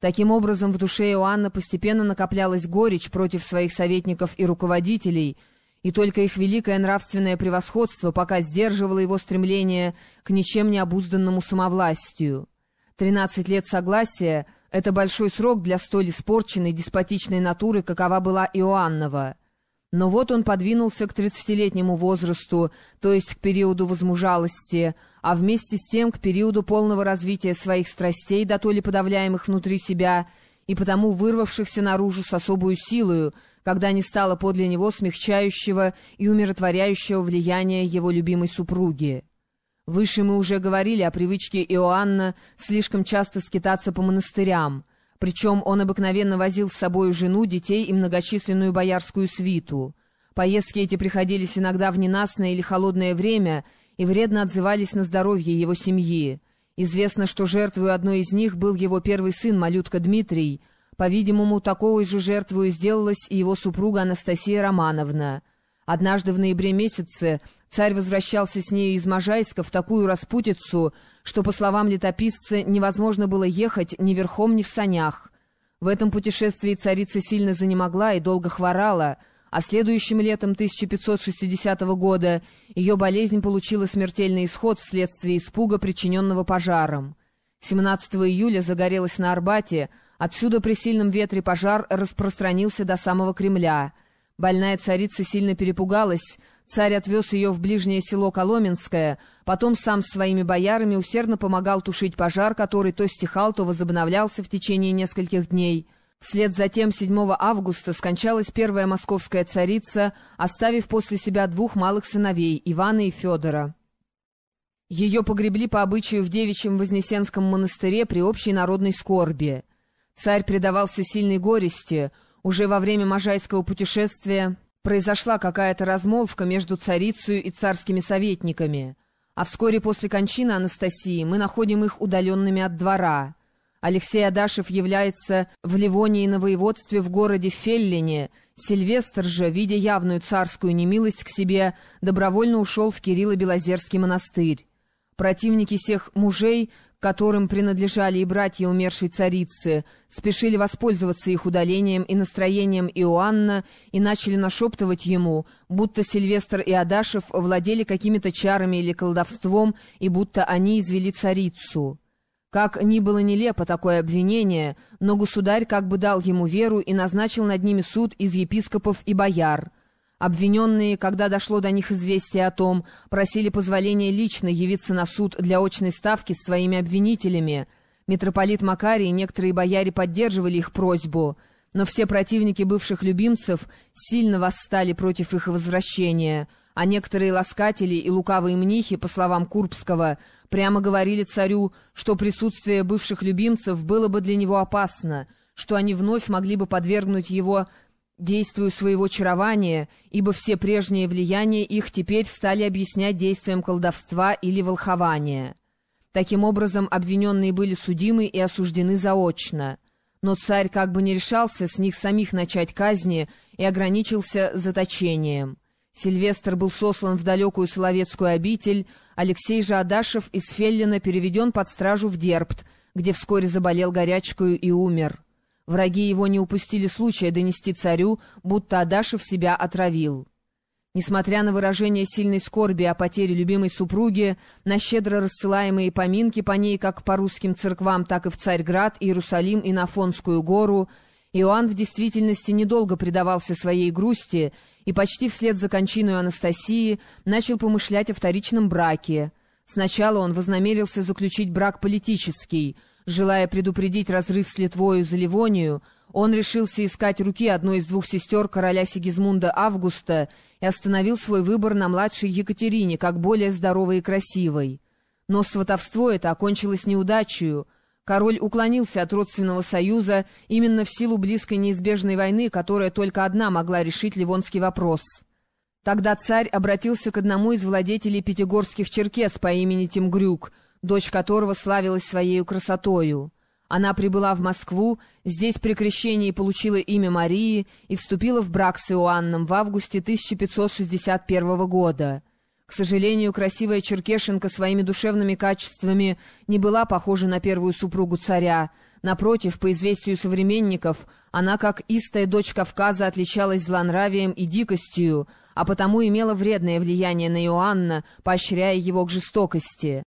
Таким образом, в душе Иоанна постепенно накоплялась горечь против своих советников и руководителей, и только их великое нравственное превосходство пока сдерживало его стремление к ничем не обузданному самовластию. Тринадцать лет согласия — это большой срок для столь испорченной, деспотичной натуры, какова была Иоаннова. Но вот он подвинулся к тридцатилетнему возрасту, то есть к периоду возмужалости, а вместе с тем к периоду полного развития своих страстей, да то ли подавляемых внутри себя, и потому вырвавшихся наружу с особую силою, когда не стало подле него смягчающего и умиротворяющего влияния его любимой супруги. Выше мы уже говорили о привычке Иоанна слишком часто скитаться по монастырям, причем он обыкновенно возил с собой жену, детей и многочисленную боярскую свиту. Поездки эти приходились иногда в ненастное или холодное время и вредно отзывались на здоровье его семьи. Известно, что жертвой одной из них был его первый сын, малютка Дмитрий. По-видимому, такой же жертвой сделалась и его супруга Анастасия Романовна. Однажды в ноябре месяце царь возвращался с нею из Можайска в такую распутицу, что, по словам летописца, невозможно было ехать ни верхом, ни в санях. В этом путешествии царица сильно занемогла и долго хворала, а следующим летом 1560 года ее болезнь получила смертельный исход вследствие испуга, причиненного пожаром. 17 июля загорелась на Арбате, отсюда при сильном ветре пожар распространился до самого Кремля — Больная царица сильно перепугалась, царь отвез ее в ближнее село Коломенское, потом сам с своими боярами усердно помогал тушить пожар, который то стихал, то возобновлялся в течение нескольких дней. Вслед за тем 7 августа скончалась первая московская царица, оставив после себя двух малых сыновей, Ивана и Федора. Ее погребли по обычаю в девичьем Вознесенском монастыре при общей народной скорби. Царь предавался сильной горести — уже во время Можайского путешествия произошла какая-то размолвка между царицей и царскими советниками, а вскоре после кончины Анастасии мы находим их удаленными от двора. Алексей Адашев является в Ливонии на воеводстве в городе Феллине, Сильвестр же, видя явную царскую немилость к себе, добровольно ушел в Кирилло-Белозерский монастырь. Противники всех мужей которым принадлежали и братья умершей царицы, спешили воспользоваться их удалением и настроением Иоанна и начали нашептывать ему, будто Сильвестр и Адашев владели какими-то чарами или колдовством, и будто они извели царицу. Как ни было нелепо такое обвинение, но государь как бы дал ему веру и назначил над ними суд из епископов и бояр — Обвиненные, когда дошло до них известие о том, просили позволения лично явиться на суд для очной ставки с своими обвинителями. Митрополит Макарий и некоторые бояре поддерживали их просьбу, но все противники бывших любимцев сильно восстали против их возвращения, а некоторые ласкатели и лукавые мнихи, по словам Курбского, прямо говорили царю, что присутствие бывших любимцев было бы для него опасно, что они вновь могли бы подвергнуть его действию своего чарования, ибо все прежние влияния их теперь стали объяснять действием колдовства или волхования. Таким образом, обвиненные были судимы и осуждены заочно. Но царь как бы не решался с них самих начать казни и ограничился заточением. Сильвестр был сослан в далекую Соловецкую обитель, Алексей же Адашев из Феллина переведен под стражу в Дербт, где вскоре заболел горячкою и умер. Враги его не упустили случая донести царю, будто Адашев себя отравил. Несмотря на выражение сильной скорби о потере любимой супруги, на щедро рассылаемые поминки по ней как по русским церквам, так и в Царьград, Иерусалим и на Афонскую гору, Иоанн в действительности недолго предавался своей грусти и почти вслед за кончиной Анастасии начал помышлять о вторичном браке. Сначала он вознамерился заключить брак политический — Желая предупредить разрыв с Литвою за Ливонию, он решился искать руки одной из двух сестер короля Сигизмунда Августа и остановил свой выбор на младшей Екатерине, как более здоровой и красивой. Но сватовство это окончилось неудачей. Король уклонился от родственного союза именно в силу близкой неизбежной войны, которая только одна могла решить ливонский вопрос. Тогда царь обратился к одному из владетелей пятигорских черкес по имени Тимгрюк — дочь которого славилась своей красотою. Она прибыла в Москву, здесь при крещении получила имя Марии и вступила в брак с Иоанном в августе 1561 года. К сожалению, красивая черкешенка своими душевными качествами не была похожа на первую супругу царя, Напротив, по известию современников, она, как истая дочь Кавказа, отличалась злонравием и дикостью, а потому имела вредное влияние на Иоанна, поощряя его к жестокости.